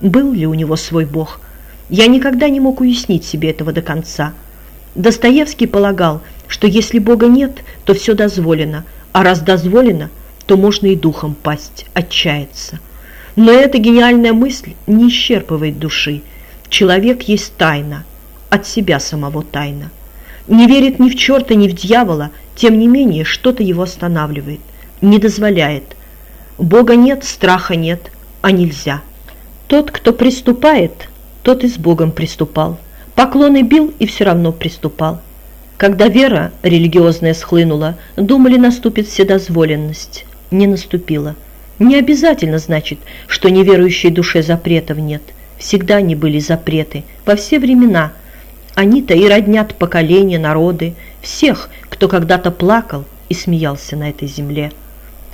Был ли у него свой Бог? Я никогда не мог уяснить себе этого до конца. Достоевский полагал, что если Бога нет, то все дозволено, а раз дозволено, то можно и духом пасть, отчаяться. Но эта гениальная мысль не исчерпывает души. Человек есть тайна, от себя самого тайна. Не верит ни в черта, ни в дьявола, тем не менее что-то его останавливает, не дозволяет. Бога нет, страха нет, а нельзя. Тот, кто приступает, тот и с Богом приступал. Поклоны бил и все равно приступал. Когда вера религиозная схлынула, думали, наступит вседозволенность. Не наступила. Не обязательно значит, что неверующей душе запретов нет. Всегда они были запреты, во все времена. Они-то и роднят поколения, народы, всех, кто когда-то плакал и смеялся на этой земле.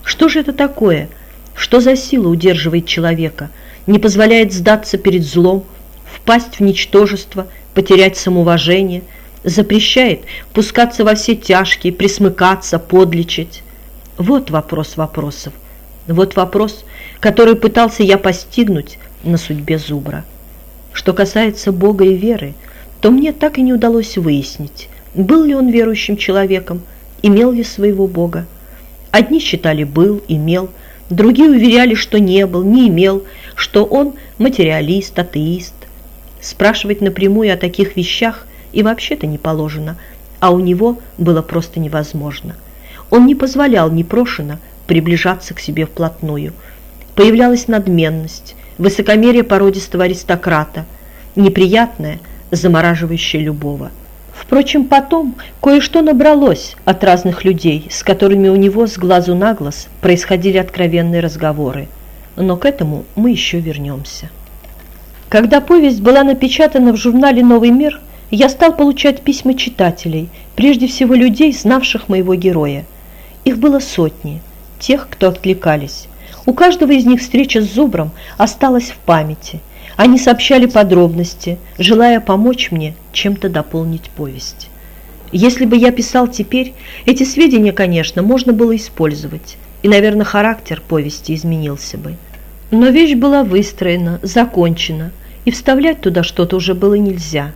Что же это такое? Что за сила удерживает человека, не позволяет сдаться перед злом, впасть в ничтожество, потерять самоуважение, запрещает пускаться во все тяжкие, присмыкаться, подлечить? Вот вопрос вопросов. Вот вопрос, который пытался я постигнуть на судьбе Зубра. Что касается Бога и веры, то мне так и не удалось выяснить, был ли он верующим человеком, имел ли своего Бога. Одни считали «был», «имел», другие уверяли, что не был, не имел, что он материалист, атеист. Спрашивать напрямую о таких вещах и вообще-то не положено, а у него было просто невозможно. Он не позволял непрошено приближаться к себе вплотную. Появлялась надменность, высокомерие породистого аристократа, неприятное, замораживающее любого. Впрочем, потом кое-что набралось от разных людей, с которыми у него с глазу на глаз происходили откровенные разговоры. Но к этому мы еще вернемся. Когда повесть была напечатана в журнале «Новый мир», я стал получать письма читателей, прежде всего людей, знавших моего героя. Их было сотни, тех, кто откликались. У каждого из них встреча с Зубром осталась в памяти. Они сообщали подробности, желая помочь мне чем-то дополнить повесть. Если бы я писал теперь, эти сведения, конечно, можно было использовать, и, наверное, характер повести изменился бы. Но вещь была выстроена, закончена, и вставлять туда что-то уже было нельзя.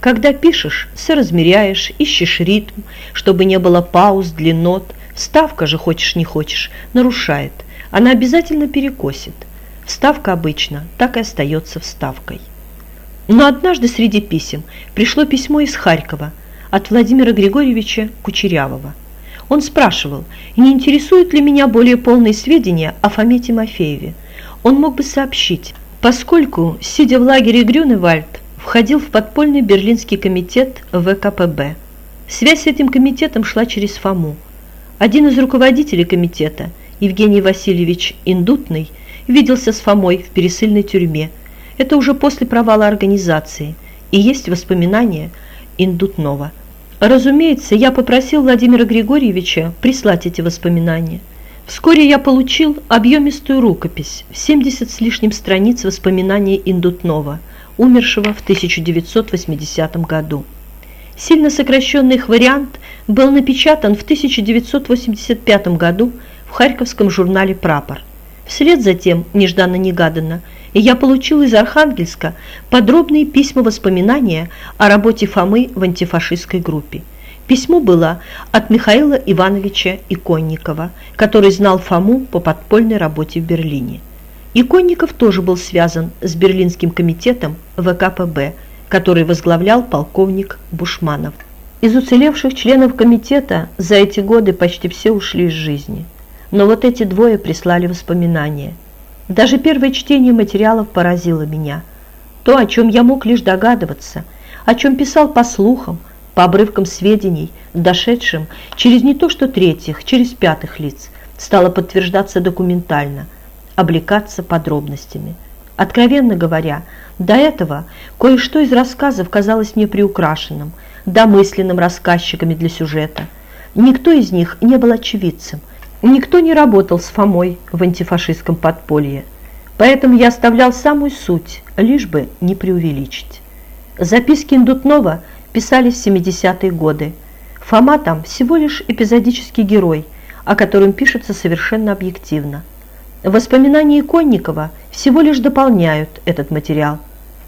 Когда пишешь, соразмеряешь, ищешь ритм, чтобы не было пауз, длиннот, ставка же, хочешь не хочешь, нарушает – она обязательно перекосит. Вставка обычно так и остается вставкой. Но однажды среди писем пришло письмо из Харькова от Владимира Григорьевича Кучерявого. Он спрашивал, не интересуют ли меня более полные сведения о Фоме Тимофееве. Он мог бы сообщить, поскольку, сидя в лагере Грюневальд, входил в подпольный берлинский комитет ВКПБ. Связь с этим комитетом шла через Фому. Один из руководителей комитета – Евгений Васильевич Индутный виделся с Фомой в пересыльной тюрьме. Это уже после провала организации, и есть воспоминания Индутнова. Разумеется, я попросил Владимира Григорьевича прислать эти воспоминания. Вскоре я получил объемистую рукопись в 70 с лишним страниц воспоминаний Индутнова, умершего в 1980 году. Сильно сокращенный их вариант был напечатан в 1985 году в харьковском журнале «Прапор». Вслед за тем, нежданно-негаданно, я получил из Архангельска подробные письма-воспоминания о работе Фомы в антифашистской группе. Письмо было от Михаила Ивановича Иконникова, который знал Фому по подпольной работе в Берлине. Иконников тоже был связан с Берлинским комитетом ВКПБ, который возглавлял полковник Бушманов. Из уцелевших членов комитета за эти годы почти все ушли из жизни – но вот эти двое прислали воспоминания. Даже первое чтение материалов поразило меня. То, о чем я мог лишь догадываться, о чем писал по слухам, по обрывкам сведений, дошедшим через не то что третьих, через пятых лиц, стало подтверждаться документально, облекаться подробностями. Откровенно говоря, до этого кое-что из рассказов казалось мне приукрашенным, домысленным рассказчиками для сюжета. Никто из них не был очевидцем – Никто не работал с Фомой в антифашистском подполье, поэтому я оставлял самую суть, лишь бы не преувеличить. Записки Индутнова писались в 70-е годы. Фома там всего лишь эпизодический герой, о котором пишется совершенно объективно. Воспоминания Конникова всего лишь дополняют этот материал.